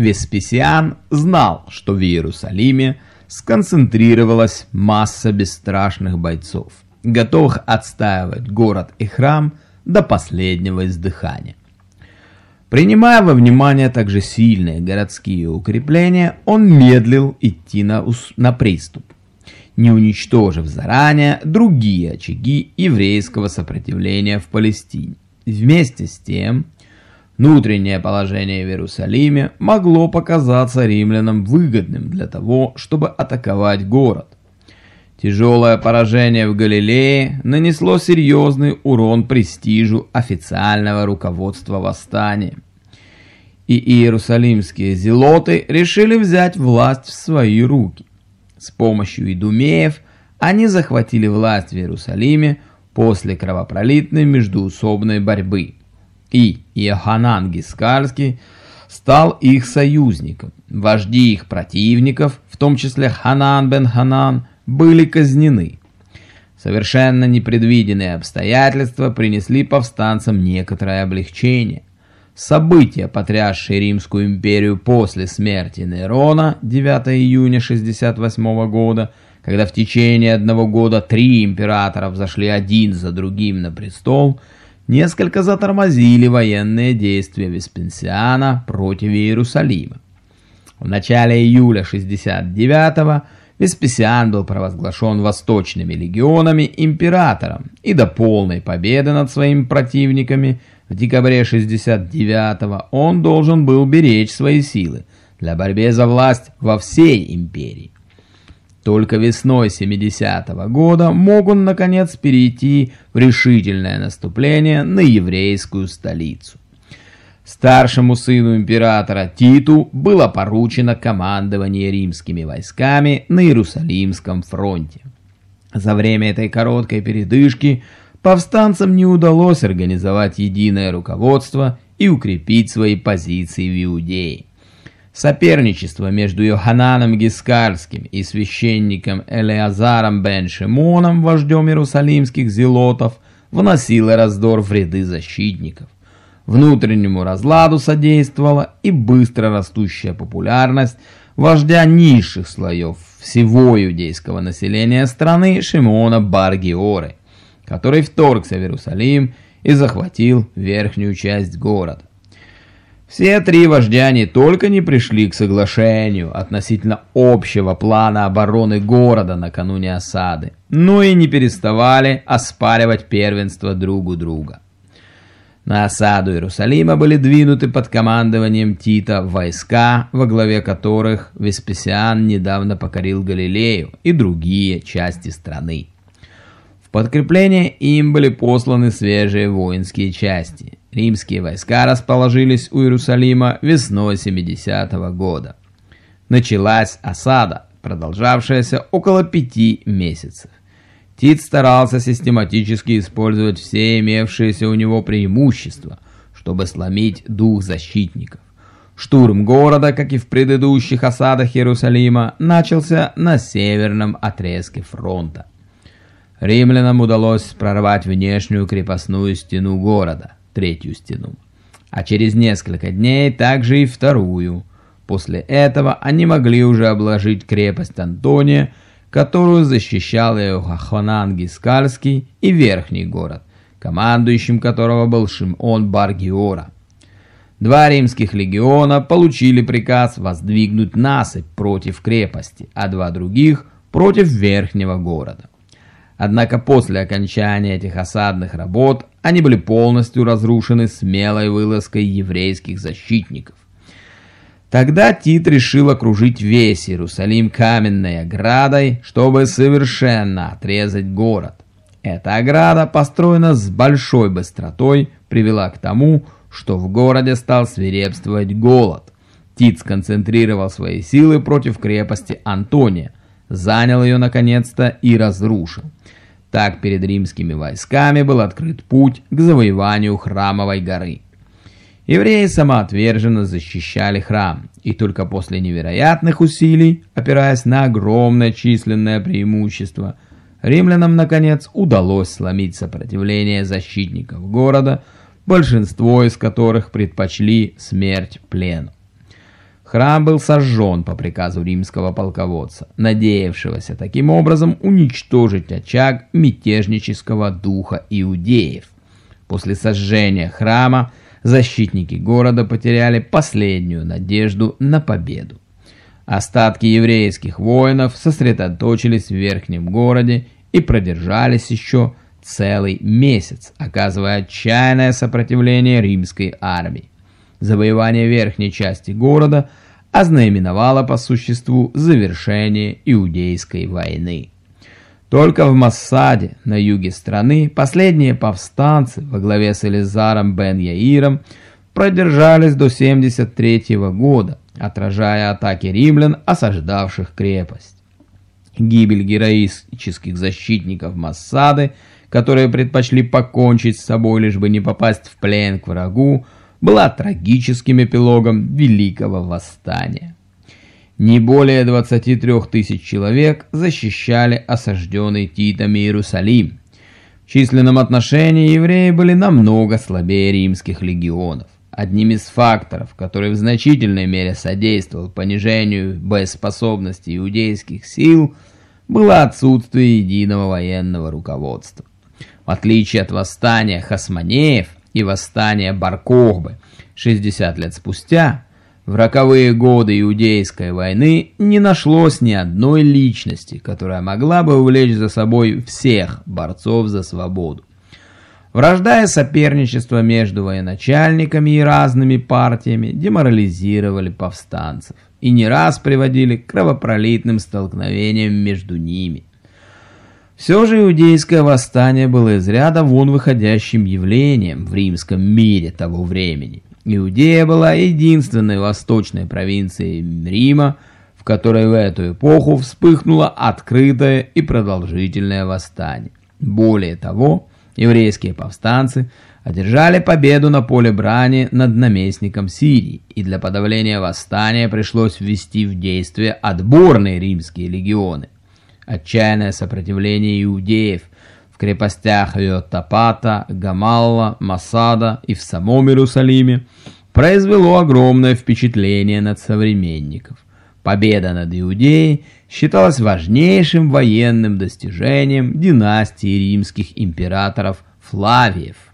Веспесиан знал, что в Иерусалиме сконцентрировалась масса бесстрашных бойцов, готовых отстаивать город и храм до последнего издыхания. Принимая во внимание также сильные городские укрепления, он медлил идти на, на приступ, не уничтожив заранее другие очаги еврейского сопротивления в Палестине. Вместе с тем, внутреннее положение в Иерусалиме могло показаться римлянам выгодным для того, чтобы атаковать город. Тяжелое поражение в Галилее нанесло серьезный урон престижу официального руководства восстания. И иерусалимские зелоты решили взять власть в свои руки. С помощью идумеев они захватили власть в Иерусалиме после кровопролитной междуусобной борьбы. И Иоханан Гискальский стал их союзником. Вожди их противников, в том числе Ханан бен Ханан, были казнены. Совершенно непредвиденные обстоятельства принесли повстанцам некоторое облегчение. События, потрясшие Римскую империю после смерти Нерона 9 июня 68 года, когда в течение одного года три императора взошли один за другим на престол, несколько затормозили военные действия Веспенсиана против Иерусалима. В начале июля 69 года Веспесиан был провозглашен восточными легионами императором, и до полной победы над своими противниками в декабре 69-го он должен был беречь свои силы для борьбы за власть во всей империи. Только весной 70-го года мог он наконец перейти в решительное наступление на еврейскую столицу. Старшему сыну императора Титу было поручено командование римскими войсками на Иерусалимском фронте. За время этой короткой передышки повстанцам не удалось организовать единое руководство и укрепить свои позиции в Иудее. Соперничество между Йохананом Гискарским и священником Элеазаром бен Шимоном, вождем иерусалимских зелотов, вносило раздор в ряды защитников. Внутреннему разладу содействовала и быстро растущая популярность вождя низших слоев всего иудейского населения страны Шимона Баргиоры, который вторгся в Иерусалим и захватил верхнюю часть города. Все три вождя не только не пришли к соглашению относительно общего плана обороны города накануне осады, но и не переставали оспаривать первенство друг у друга. На осаду Иерусалима были двинуты под командованием Тита войска, во главе которых Веспесиан недавно покорил Галилею и другие части страны. В подкрепление им были посланы свежие воинские части. Римские войска расположились у Иерусалима весной 70 -го года. Началась осада, продолжавшаяся около пяти месяцев. Тит старался систематически использовать все имевшиеся у него преимущества, чтобы сломить дух защитников. Штурм города, как и в предыдущих осадах Иерусалима, начался на северном отрезке фронта. Римлянам удалось прорвать внешнюю крепостную стену города, третью стену, а через несколько дней также и вторую. После этого они могли уже обложить крепость Антония, которую защищал Иоханан Гискальский и Верхний город, командующим которого был Шимон Баргиора. Два римских легиона получили приказ воздвигнуть насыпь против крепости, а два других против Верхнего города. Однако после окончания этих осадных работ они были полностью разрушены смелой вылазкой еврейских защитников. Тогда Тит решил окружить весь Иерусалим каменной оградой, чтобы совершенно отрезать город. Эта ограда, построена с большой быстротой, привела к тому, что в городе стал свирепствовать голод. Тит сконцентрировал свои силы против крепости Антония, занял ее наконец-то и разрушил. Так перед римскими войсками был открыт путь к завоеванию Храмовой горы. Евреи самоотверженно защищали храм, и только после невероятных усилий, опираясь на огромное численное преимущество, римлянам, наконец, удалось сломить сопротивление защитников города, большинство из которых предпочли смерть плену. Храм был сожжен по приказу римского полководца, надеявшегося таким образом уничтожить очаг мятежнического духа иудеев. После сожжения храма защитники города потеряли последнюю надежду на победу. Остатки еврейских воинов сосредоточились в верхнем городе и продержались еще целый месяц, оказывая отчаянное сопротивление римской армии. Завоевание верхней части города ознаменовало по существу завершение Иудейской войны. Только в Массаде, на юге страны, последние повстанцы во главе с Элизаром бен Яиром продержались до 73 -го года, отражая атаки римлян, осаждавших крепость. Гибель героических защитников Массады, которые предпочли покончить с собой, лишь бы не попасть в плен к врагу, была трагическим эпилогом Великого Восстания. Не более 23 тысяч человек защищали осажденный Титом Иерусалим. В численном отношении евреи были намного слабее римских легионов. Одним из факторов, который в значительной мере содействовал понижению боеспособности иудейских сил, было отсутствие единого военного руководства. В отличие от восстания хасманеев и восстания Баркохбы 60 лет спустя, в роковые годы Иудейской войны не нашлось ни одной личности, которая могла бы увлечь за собой всех борцов за свободу. Вражда и соперничество между военачальниками и разными партиями деморализировали повстанцев и не раз приводили к кровопролитным столкновениям между ними. Все же иудейское восстание было из ряда вон выходящим явлением в римском мире того времени. Иудея была единственной восточной провинцией Рима, в которой в эту эпоху вспыхнуло открытое и продолжительное восстание. Более того, еврейские повстанцы одержали победу на поле брани над наместником Сирии, и для подавления восстания пришлось ввести в действие отборные римские легионы. Отчаянное сопротивление иудеев в крепостях Йотапата, Гамалла, Масада и в самом Иерусалиме произвело огромное впечатление над современников. Победа над Иудеей считалась важнейшим военным достижением династии римских императоров Флавиев.